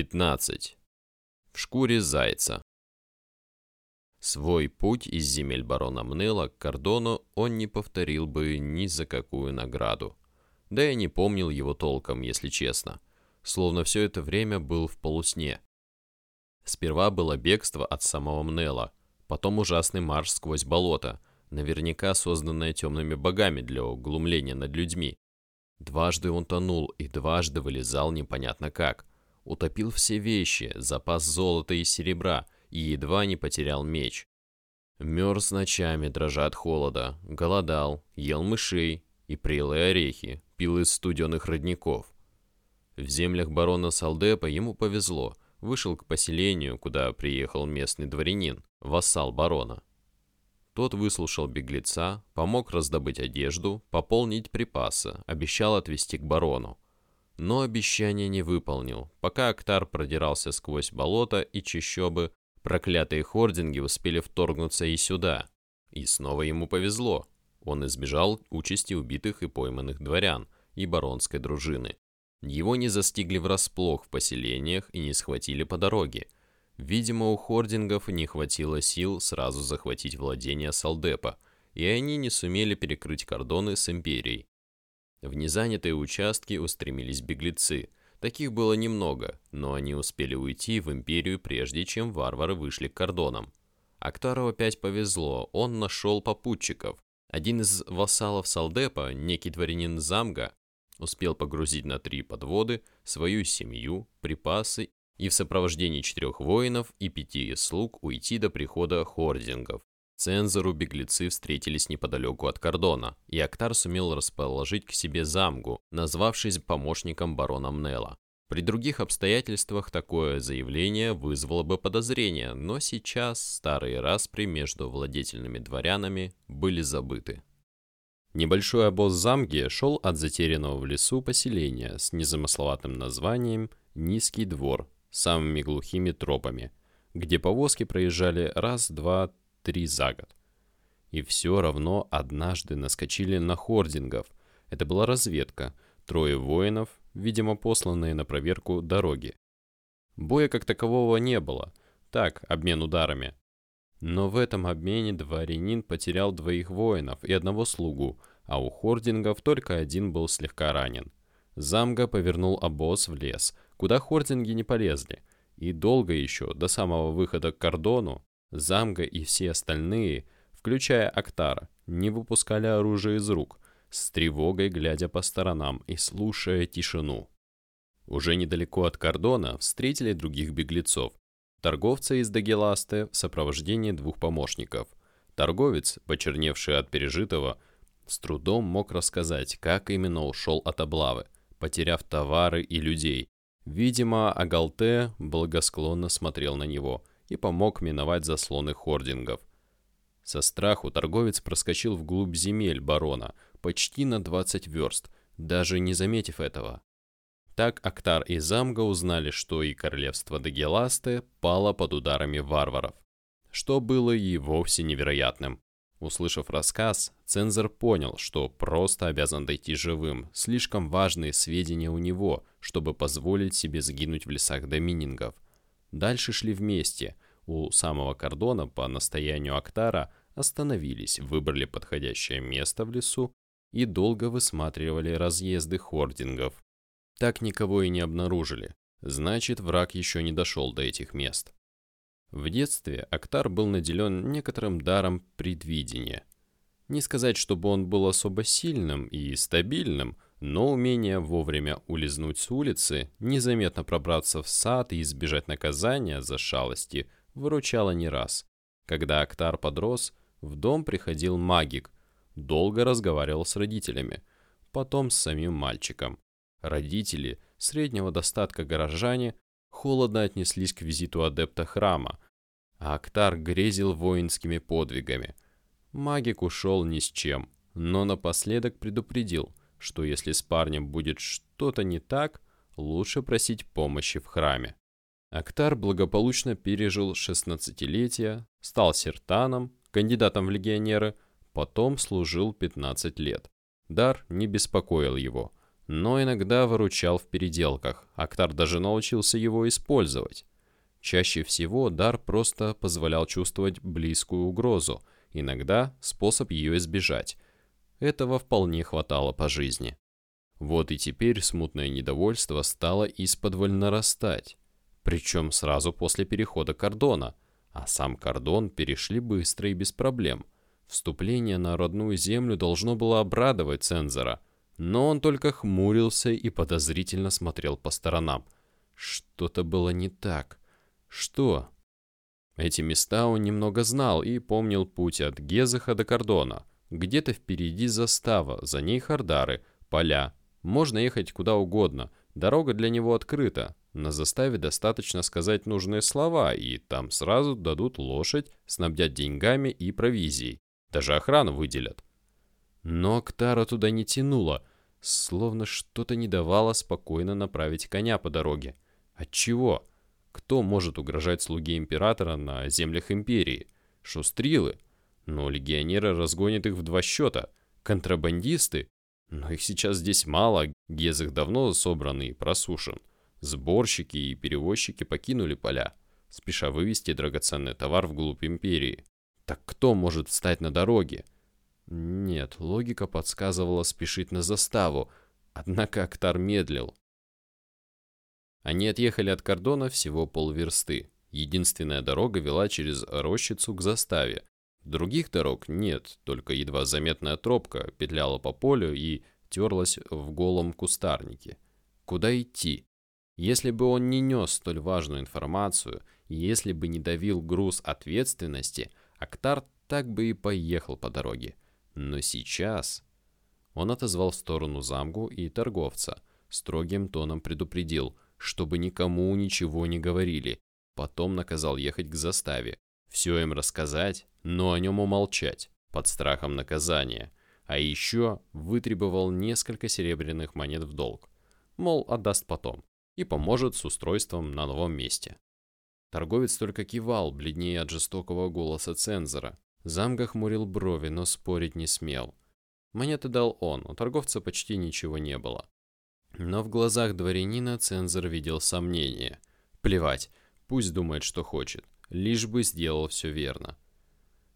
15. В шкуре зайца. Свой путь из земель барона Мнела к кордону он не повторил бы ни за какую награду. Да и не помнил его толком, если честно. Словно все это время был в полусне. Сперва было бегство от самого Мнела, потом ужасный марш сквозь болото, наверняка созданное темными богами для углумления над людьми. Дважды он тонул и дважды вылезал непонятно как утопил все вещи, запас золота и серебра и едва не потерял меч. Мерз ночами, дрожа от холода, голодал, ел мышей и прелые орехи, пил из студенных родников. В землях барона Салдепа ему повезло, вышел к поселению, куда приехал местный дворянин, вассал барона. Тот выслушал беглеца, помог раздобыть одежду, пополнить припасы, обещал отвезти к барону но обещание не выполнил. Пока Актар продирался сквозь болото и чащобы, проклятые хординги успели вторгнуться и сюда. И снова ему повезло. Он избежал участи убитых и пойманных дворян и баронской дружины. Его не застигли врасплох в поселениях и не схватили по дороге. Видимо, у хордингов не хватило сил сразу захватить владения Салдепа, и они не сумели перекрыть кордоны с империей. В незанятые участки устремились беглецы. Таких было немного, но они успели уйти в империю, прежде чем варвары вышли к кордонам. Актару опять повезло, он нашел попутчиков. Один из вассалов Салдепа, некий дворянин Замга, успел погрузить на три подводы свою семью, припасы и в сопровождении четырех воинов и пяти слуг уйти до прихода хордингов. Цензору беглецы встретились неподалеку от кордона, и Актар сумел расположить к себе замгу, назвавшись помощником барона Мнела. При других обстоятельствах такое заявление вызвало бы подозрение, но сейчас старые распри между владетельными дворянами были забыты. Небольшой обоз замги шел от затерянного в лесу поселения с незамысловатым названием «Низкий двор» самыми глухими тропами, где повозки проезжали раз, два, три за год. И все равно однажды наскочили на хордингов. Это была разведка, трое воинов, видимо, посланные на проверку дороги. Боя как такового не было, так, обмен ударами. Но в этом обмене дворянин потерял двоих воинов и одного слугу, а у хордингов только один был слегка ранен. Замга повернул обоз в лес, куда хординги не полезли, и долго еще, до самого выхода к кордону, Замга и все остальные, включая Актара, не выпускали оружие из рук, с тревогой глядя по сторонам и слушая тишину. Уже недалеко от кордона встретили других беглецов. Торговца из Дагеласты в сопровождении двух помощников. Торговец, почерневший от пережитого, с трудом мог рассказать, как именно ушел от облавы, потеряв товары и людей. Видимо, Агалте благосклонно смотрел на него – и помог миновать заслоны хордингов. Со страху торговец проскочил вглубь земель барона, почти на 20 верст, даже не заметив этого. Так Актар и Замга узнали, что и королевство Дагеласте пало под ударами варваров, что было и вовсе невероятным. Услышав рассказ, цензор понял, что просто обязан дойти живым, слишком важные сведения у него, чтобы позволить себе сгинуть в лесах доминингов – Дальше шли вместе. У самого кордона по настоянию Актара остановились, выбрали подходящее место в лесу и долго высматривали разъезды хордингов. Так никого и не обнаружили. Значит, враг еще не дошел до этих мест. В детстве Актар был наделен некоторым даром предвидения. Не сказать, чтобы он был особо сильным и стабильным – но умение вовремя улизнуть с улицы, незаметно пробраться в сад и избежать наказания за шалости выручало не раз. Когда Актар подрос, в дом приходил магик, долго разговаривал с родителями, потом с самим мальчиком. Родители, среднего достатка горожане, холодно отнеслись к визиту адепта храма, а Актар грезил воинскими подвигами. Магик ушел ни с чем, но напоследок предупредил – что если с парнем будет что-то не так, лучше просить помощи в храме. Актар благополучно пережил 16-летие, стал сертаном, кандидатом в легионеры, потом служил 15 лет. Дар не беспокоил его, но иногда выручал в переделках. Актар даже научился его использовать. Чаще всего дар просто позволял чувствовать близкую угрозу, иногда способ ее избежать. Этого вполне хватало по жизни. Вот и теперь смутное недовольство стало из-под нарастать. Причем сразу после перехода кордона. А сам кордон перешли быстро и без проблем. Вступление на родную землю должно было обрадовать цензора. Но он только хмурился и подозрительно смотрел по сторонам. Что-то было не так. Что? Эти места он немного знал и помнил путь от Гезаха до кордона. Где-то впереди застава, за ней Хардары, поля. Можно ехать куда угодно. Дорога для него открыта. На заставе достаточно сказать нужные слова, и там сразу дадут лошадь, снабдят деньгами и провизией. Даже охрану выделят. Но Ктара туда не тянуло, словно что-то не давало спокойно направить коня по дороге. Отчего? Кто может угрожать слуге императора на землях империи? Шустрилы? Но легионеры разгонят их в два счета. Контрабандисты? Но их сейчас здесь мало, Гезах давно собран и просушен. Сборщики и перевозчики покинули поля, спеша вывести драгоценный товар вглубь империи. Так кто может встать на дороге? Нет, логика подсказывала спешить на заставу, однако Актар медлил. Они отъехали от кордона всего полверсты. Единственная дорога вела через рощицу к заставе. Других дорог нет, только едва заметная тропка петляла по полю и терлась в голом кустарнике. Куда идти? Если бы он не нес столь важную информацию, если бы не давил груз ответственности, Актар так бы и поехал по дороге. Но сейчас... Он отозвал в сторону замгу и торговца. Строгим тоном предупредил, чтобы никому ничего не говорили. Потом наказал ехать к заставе. Все им рассказать, но о нем умолчать, под страхом наказания. А еще вытребовал несколько серебряных монет в долг. Мол, отдаст потом и поможет с устройством на новом месте. Торговец только кивал, бледнее от жестокого голоса цензора. Замга хмурил брови, но спорить не смел. Монеты дал он, у торговца почти ничего не было. Но в глазах дворянина цензор видел сомнение. Плевать, пусть думает, что хочет, лишь бы сделал все верно.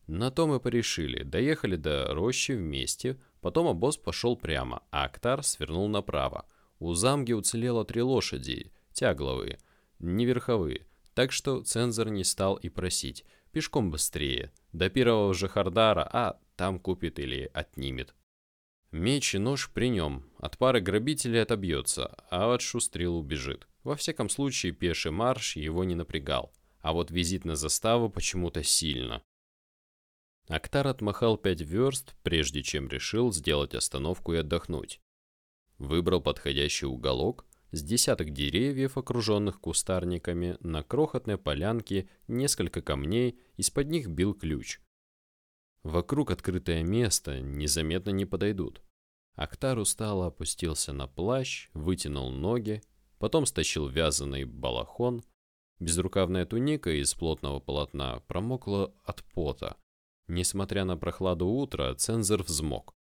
На то мы порешили, доехали до рощи вместе, потом обоз пошел прямо, а Актар свернул направо. У замги уцелело три лошади, тягловые, не верховые, так что цензор не стал и просить, пешком быстрее, до первого же Хардара, а там купит или отнимет. Меч и нож при нем, от пары грабителей отобьется, а от шустрил убежит. Во всяком случае, пеший марш его не напрягал, а вот визит на заставу почему-то сильно. Актар отмахал пять верст, прежде чем решил сделать остановку и отдохнуть. Выбрал подходящий уголок, с десяток деревьев, окруженных кустарниками, на крохотной полянке несколько камней, из-под них бил ключ. Вокруг открытое место, незаметно не подойдут. Актар устало опустился на плащ, вытянул ноги, потом стащил вязаный балахон. Безрукавная туника из плотного полотна промокла от пота. Несмотря на прохладу утра, цензор взмок.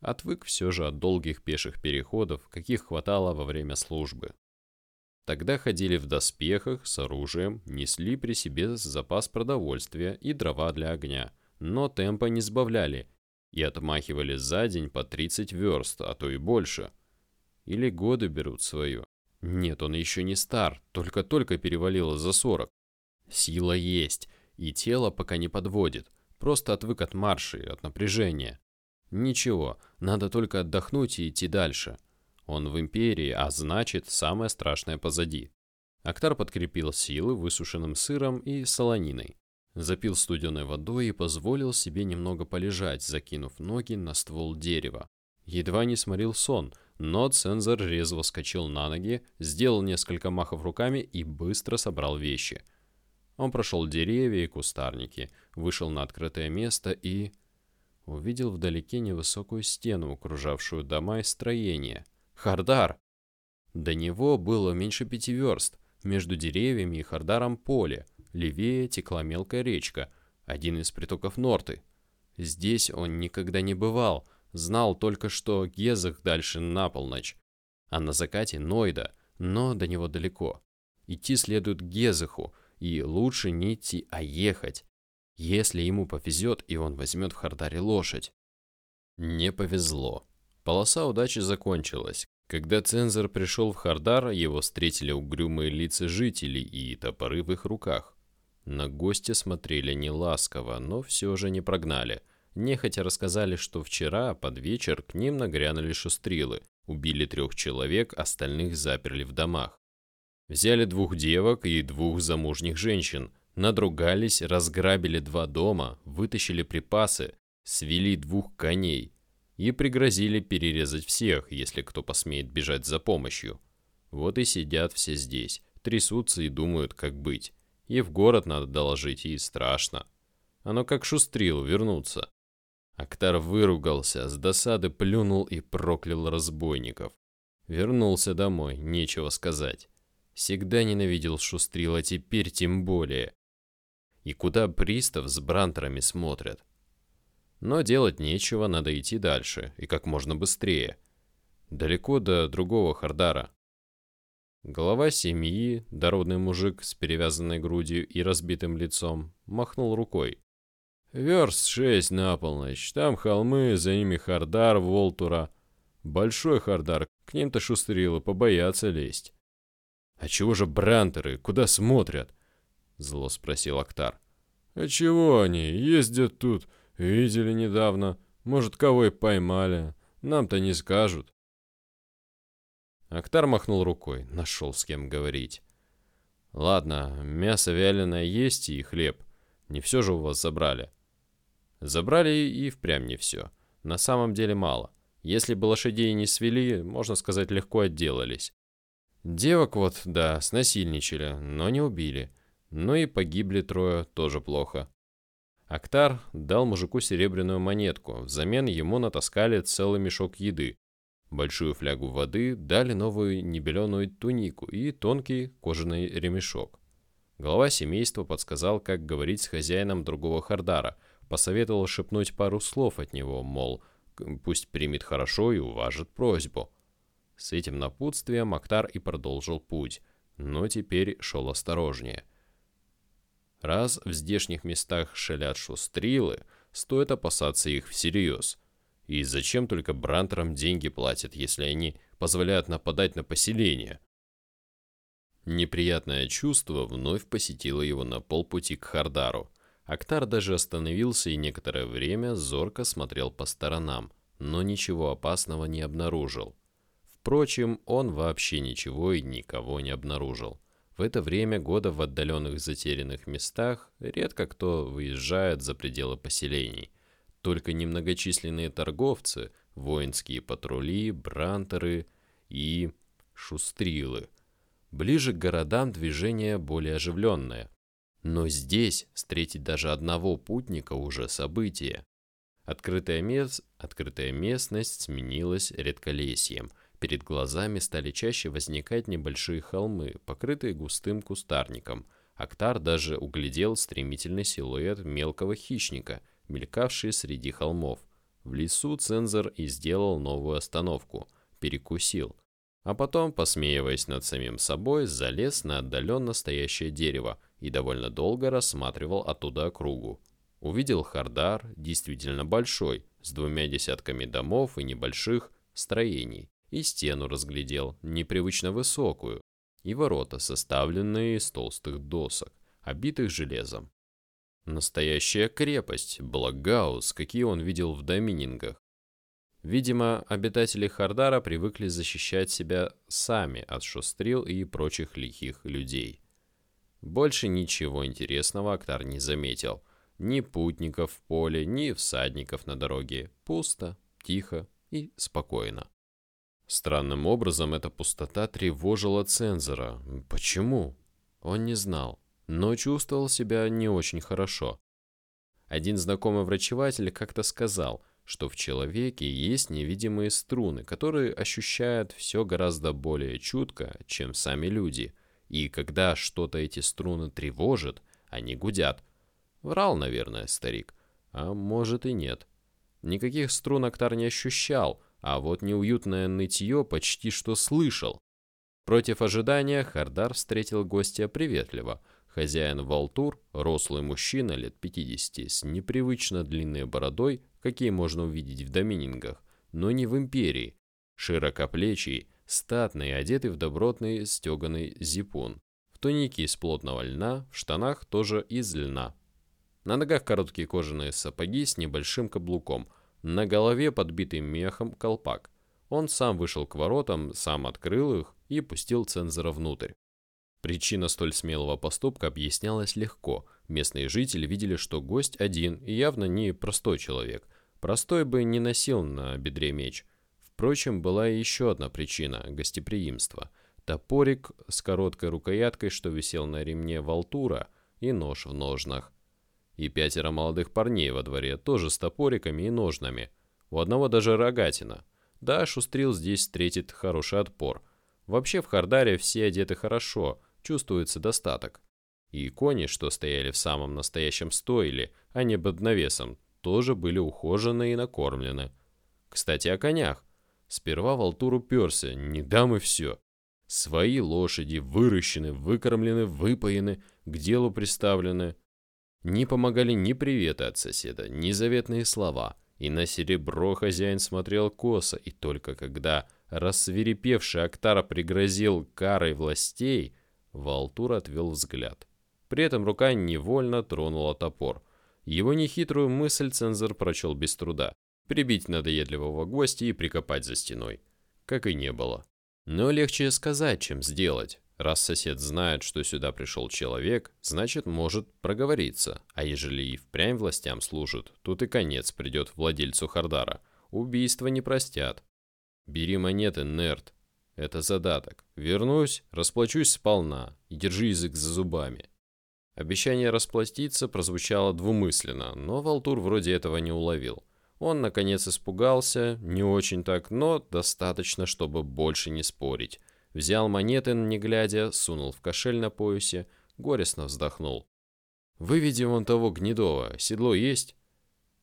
Отвык все же от долгих пеших переходов, каких хватало во время службы. Тогда ходили в доспехах, с оружием, несли при себе запас продовольствия и дрова для огня, но темпа не сбавляли и отмахивали за день по 30 верст, а то и больше. Или годы берут свое. Нет, он еще не стар, только-только перевалило за 40. Сила есть, и тело пока не подводит, просто отвык от марши, от напряжения. Ничего, надо только отдохнуть и идти дальше. Он в империи, а значит, самое страшное позади. Актар подкрепил силы высушенным сыром и солониной. Запил студеной водой и позволил себе немного полежать, закинув ноги на ствол дерева. Едва не сморил сон, но цензор резво вскочил на ноги, сделал несколько махов руками и быстро собрал вещи. Он прошел деревья и кустарники, вышел на открытое место и увидел вдалеке невысокую стену, окружавшую дома и строения. Хардар! До него было меньше пяти верст. Между деревьями и Хардаром поле. Левее текла мелкая речка, один из притоков Норты. Здесь он никогда не бывал, знал только, что Гезах дальше на полночь. А на закате Нойда, но до него далеко. Идти следует к Гезаху, и лучше не идти, а ехать. Если ему повезет, и он возьмет в Хардаре лошадь. Не повезло. Полоса удачи закончилась. Когда цензор пришел в Хардар, его встретили угрюмые лица жителей и топоры в их руках. На гостя смотрели неласково, но все же не прогнали. Нехотя рассказали, что вчера под вечер к ним нагрянули шустрилы, убили трех человек, остальных заперли в домах. Взяли двух девок и двух замужних женщин, надругались, разграбили два дома, вытащили припасы, свели двух коней и пригрозили перерезать всех, если кто посмеет бежать за помощью. Вот и сидят все здесь, трясутся и думают, как быть. И в город надо доложить, и страшно. Оно как шустрил вернуться. Актар выругался, с досады плюнул и проклял разбойников. Вернулся домой, нечего сказать. Всегда ненавидел шустрил, а теперь тем более. И куда пристав с брантерами смотрят. Но делать нечего, надо идти дальше, и как можно быстрее. Далеко до другого Хардара. Глава семьи, дородный мужик с перевязанной грудью и разбитым лицом, махнул рукой. Верст шесть на полночь, там холмы, за ними Хардар, Волтура. Большой Хардар, к ним-то шустрило, побоятся лезть. «А чего же брантеры, куда смотрят?» Зло спросил Актар. «А чего они, ездят тут, видели недавно, может, кого и поймали, нам-то не скажут». Актар махнул рукой, нашел с кем говорить. «Ладно, мясо вяленое есть и хлеб. Не все же у вас забрали». Забрали и впрямь не все. На самом деле мало. Если бы лошадей не свели, можно сказать, легко отделались. Девок вот, да, снасильничали, но не убили. Но и погибли трое, тоже плохо. Актар дал мужику серебряную монетку, взамен ему натаскали целый мешок еды большую флягу воды, дали новую небеленую тунику и тонкий кожаный ремешок. Глава семейства подсказал, как говорить с хозяином другого Хардара, посоветовал шепнуть пару слов от него, мол, пусть примет хорошо и уважит просьбу. С этим напутствием Актар и продолжил путь, но теперь шел осторожнее. Раз в здешних местах шалят шустрилы, стоит опасаться их всерьез – и зачем только Брантерам деньги платят, если они позволяют нападать на поселение? Неприятное чувство вновь посетило его на полпути к Хардару. Актар даже остановился и некоторое время зорко смотрел по сторонам, но ничего опасного не обнаружил. Впрочем, он вообще ничего и никого не обнаружил. В это время года в отдаленных затерянных местах редко кто выезжает за пределы поселений – только немногочисленные торговцы, воинские патрули, брантеры и шустрилы. Ближе к городам движение более оживленное. Но здесь встретить даже одного путника уже событие. Открытая, мес... Открытая местность сменилась редколесьем. Перед глазами стали чаще возникать небольшие холмы, покрытые густым кустарником. Актар даже углядел стремительный силуэт мелкого хищника – мелькавшие среди холмов. В лесу цензор и сделал новую остановку, перекусил. А потом, посмеиваясь над самим собой, залез на отдаленно стоящее дерево и довольно долго рассматривал оттуда округу. Увидел Хардар, действительно большой, с двумя десятками домов и небольших строений, и стену разглядел, непривычно высокую, и ворота, составленные из толстых досок, обитых железом. Настоящая крепость, Благаус, какие он видел в доминингах. Видимо, обитатели Хардара привыкли защищать себя сами от шустрил и прочих лихих людей. Больше ничего интересного Актар не заметил. Ни путников в поле, ни всадников на дороге. Пусто, тихо и спокойно. Странным образом эта пустота тревожила цензора. Почему? Он не знал но чувствовал себя не очень хорошо. Один знакомый врачеватель как-то сказал, что в человеке есть невидимые струны, которые ощущают все гораздо более чутко, чем сами люди, и когда что-то эти струны тревожит, они гудят. Врал, наверное, старик, а может и нет. Никаких струн Актар не ощущал, а вот неуютное нытье почти что слышал. Против ожидания Хардар встретил гостя приветливо. Хозяин Валтур, рослый мужчина лет 50 с непривычно длинной бородой, какие можно увидеть в доминингах, но не в империи. Широкоплечий, статный, одетый в добротный стеганый зипун. В тунике из плотного льна, в штанах тоже из льна. На ногах короткие кожаные сапоги с небольшим каблуком, на голове подбитый мехом колпак. Он сам вышел к воротам, сам открыл их и пустил цензора внутрь. Причина столь смелого поступка объяснялась легко. Местные жители видели, что гость один и явно не простой человек. Простой бы не носил на бедре меч. Впрочем, была и еще одна причина – гостеприимство. Топорик с короткой рукояткой, что висел на ремне Валтура, и нож в ножнах. И пятеро молодых парней во дворе, тоже с топориками и ножнами. У одного даже рогатина. Да, Шустрил здесь встретит хороший отпор – Вообще в Хардаре все одеты хорошо, чувствуется достаток. И кони, что стояли в самом настоящем стойле, а не под навесом, тоже были ухожены и накормлены. Кстати, о конях. Сперва Валтур уперся, не дам и все. Свои лошади выращены, выкормлены, выпоены, к делу приставлены. Не помогали ни приветы от соседа, ни заветные слова. И на серебро хозяин смотрел косо, и только когда Рассверепевший Актара пригрозил карой властей, Валтур отвел взгляд. При этом рука невольно тронула топор. Его нехитрую мысль цензор прочел без труда. Прибить надоедливого гостя и прикопать за стеной. Как и не было. Но легче сказать, чем сделать. Раз сосед знает, что сюда пришел человек, значит, может проговориться. А ежели и впрямь властям служит, тут и конец придет владельцу Хардара. Убийства не простят. Бери монеты, нерд. Это задаток. Вернусь, расплачусь сполна и держи язык за зубами. Обещание расплатиться прозвучало двумысленно, но Валтур вроде этого не уловил. Он, наконец, испугался, не очень так, но достаточно, чтобы больше не спорить. Взял монеты, не глядя, сунул в кошель на поясе, горестно вздохнул. «Выведи вон того гнедого, седло есть?»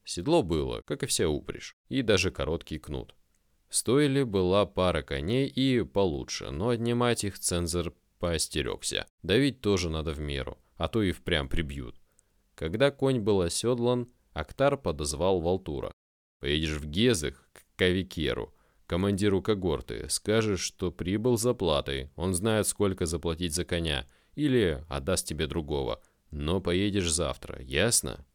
Седло было, как и вся упряжь, и даже короткий кнут. В стойле была пара коней и получше, но отнимать их цензор поостерегся. Давить тоже надо в меру, а то и впрямь прибьют. Когда конь был оседлан, Актар подозвал Валтура. «Поедешь в Гезах к Кавикеру, командиру когорты, скажешь, что прибыл за платой, он знает, сколько заплатить за коня, или отдаст тебе другого, но поедешь завтра, ясно?»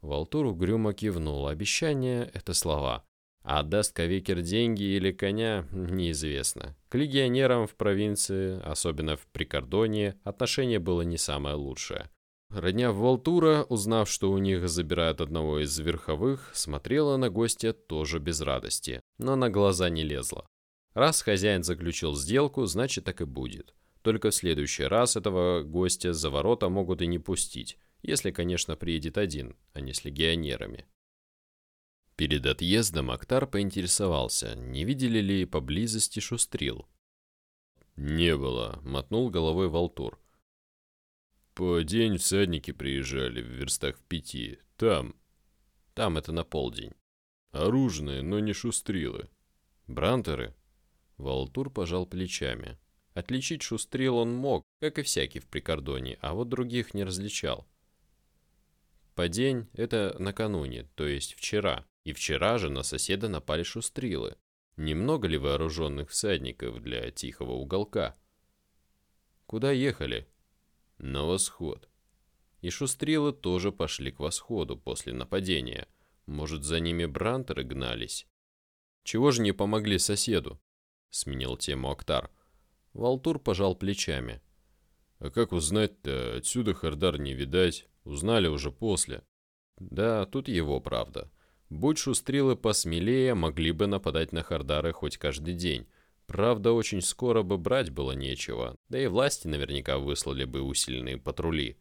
Валтур угрюмо кивнул, обещание — это слова. А отдаст Кавикер деньги или коня, неизвестно. К легионерам в провинции, особенно в Прикордонии, отношение было не самое лучшее. Родня Волтура, узнав, что у них забирают одного из верховых, смотрела на гостя тоже без радости, но на глаза не лезла. Раз хозяин заключил сделку, значит так и будет. Только в следующий раз этого гостя за ворота могут и не пустить, если, конечно, приедет один, а не с легионерами. Перед отъездом Актар поинтересовался, не видели ли поблизости шустрил. «Не было», — мотнул головой Валтур. «По день всадники приезжали в верстах в пяти. Там». «Там это на полдень». «Оружные, но не шустрилы». «Брантеры?» Валтур пожал плечами. Отличить шустрил он мог, как и всякий в прикордоне, а вот других не различал. По день — это накануне, то есть вчера. И вчера же на соседа напали шустрилы. Немного ли вооруженных всадников для тихого уголка? Куда ехали? На восход. И шустрилы тоже пошли к восходу после нападения. Может, за ними брантеры гнались? Чего же не помогли соседу? Сменил тему Актар. Валтур пожал плечами. А как узнать-то? Отсюда Хардар не видать. Узнали уже после. Да, тут его правда. Будь шустрилы посмелее, могли бы нападать на Хардары хоть каждый день. Правда, очень скоро бы брать было нечего, да и власти наверняка выслали бы усиленные патрули.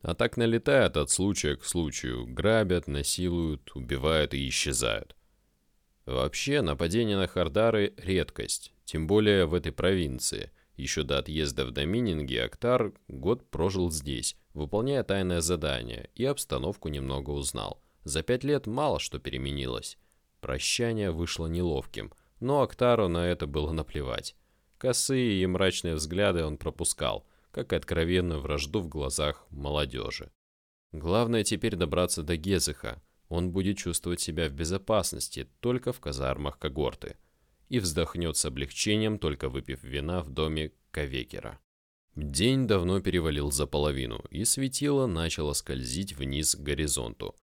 А так налетают от случая к случаю, грабят, насилуют, убивают и исчезают. Вообще, нападение на Хардары – редкость, тем более в этой провинции. Еще до отъезда в Домининги Актар год прожил здесь, выполняя тайное задание, и обстановку немного узнал – за пять лет мало что переменилось. Прощание вышло неловким. но Актару на это было наплевать. Косые и мрачные взгляды он пропускал, как и откровенную вражду в глазах молодежи. Главное теперь добраться до Гезыха. Он будет чувствовать себя в безопасности только в казармах когорты. И вздохнет с облегчением, только выпив вина в доме Кавекера. День давно перевалил за половину, и светило начало скользить вниз к горизонту.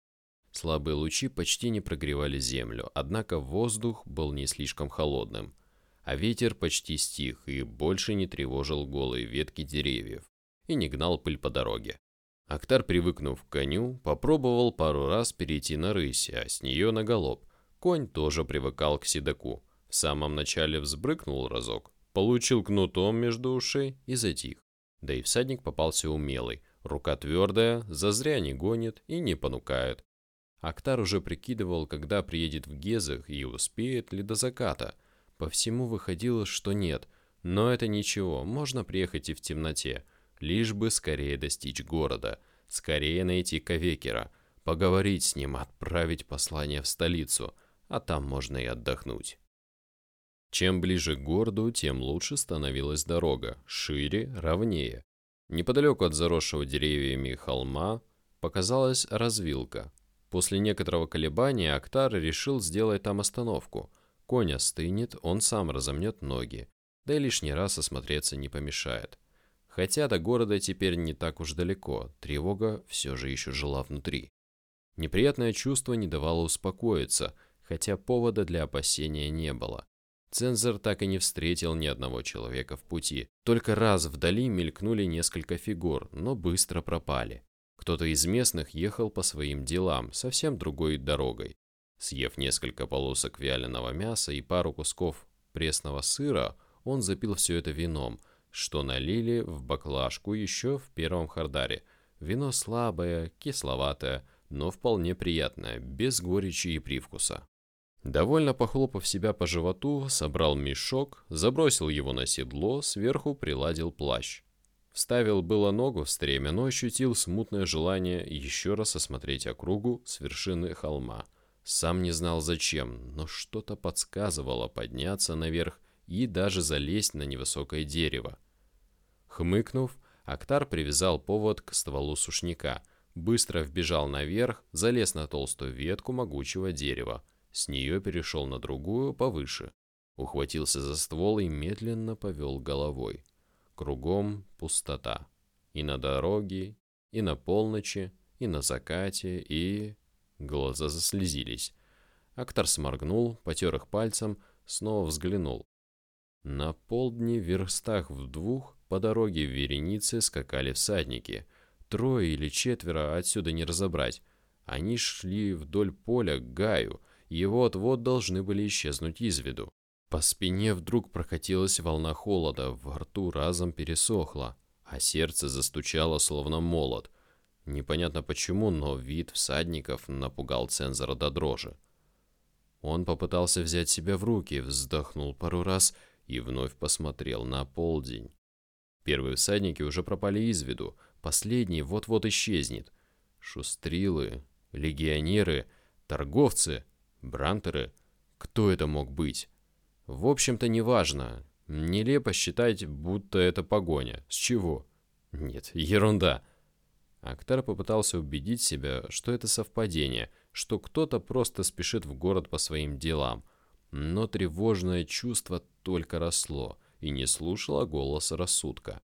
Слабые лучи почти не прогревали землю, однако воздух был не слишком холодным, а ветер почти стих и больше не тревожил голые ветки деревьев и не гнал пыль по дороге. Актар, привыкнув к коню, попробовал пару раз перейти на рысь, а с нее на галоп. Конь тоже привыкал к седаку. В самом начале взбрыкнул разок, получил кнутом между ушей и затих. Да и всадник попался умелый, рука твердая, зазря не гонит и не понукает. Актар уже прикидывал, когда приедет в Гезах и успеет ли до заката. По всему выходило, что нет, но это ничего, можно приехать и в темноте, лишь бы скорее достичь города, скорее найти Кавекера, поговорить с ним, отправить послание в столицу, а там можно и отдохнуть. Чем ближе к городу, тем лучше становилась дорога, шире, ровнее. Неподалеку от заросшего деревьями холма показалась развилка. После некоторого колебания Актар решил сделать там остановку. Конь остынет, он сам разомнет ноги, да и лишний раз осмотреться не помешает. Хотя до города теперь не так уж далеко, тревога все же еще жила внутри. Неприятное чувство не давало успокоиться, хотя повода для опасения не было. Цензор так и не встретил ни одного человека в пути. Только раз вдали мелькнули несколько фигур, но быстро пропали. Кто-то из местных ехал по своим делам, совсем другой дорогой. Съев несколько полосок вяленого мяса и пару кусков пресного сыра, он запил все это вином, что налили в баклажку еще в первом хардаре. Вино слабое, кисловатое, но вполне приятное, без горечи и привкуса. Довольно похлопав себя по животу, собрал мешок, забросил его на седло, сверху приладил плащ. Вставил было ногу в стремя, но ощутил смутное желание еще раз осмотреть округу с вершины холма. Сам не знал зачем, но что-то подсказывало подняться наверх и даже залезть на невысокое дерево. Хмыкнув, Актар привязал повод к стволу сушняка, быстро вбежал наверх, залез на толстую ветку могучего дерева, с нее перешел на другую, повыше. Ухватился за ствол и медленно повел головой. Кругом пустота. И на дороге, и на полночи, и на закате, и... Глаза заслезились. Актор сморгнул, потер их пальцем, снова взглянул. На полдне верстах в двух по дороге в веренице скакали всадники. Трое или четверо отсюда не разобрать. Они шли вдоль поля к Гаю, и вот-вот должны были исчезнуть из виду. По спине вдруг прокатилась волна холода, во рту разом пересохло, а сердце застучало словно молот. Непонятно почему, но вид всадников напугал цензора до дрожи. Он попытался взять себя в руки, вздохнул пару раз и вновь посмотрел на полдень. Первые всадники уже пропали из виду, последний вот-вот исчезнет. Шустрилы, легионеры, торговцы — Брантеры? Кто это мог быть? В общем-то, неважно. Нелепо считать, будто это погоня. С чего? Нет, ерунда. Актар попытался убедить себя, что это совпадение, что кто-то просто спешит в город по своим делам. Но тревожное чувство только росло и не слушало голоса рассудка.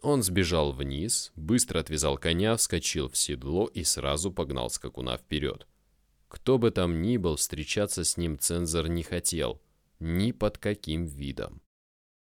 Он сбежал вниз, быстро отвязал коня, вскочил в седло и сразу погнал скакуна вперед. Кто бы там ни был, встречаться с ним цензор не хотел, ни под каким видом.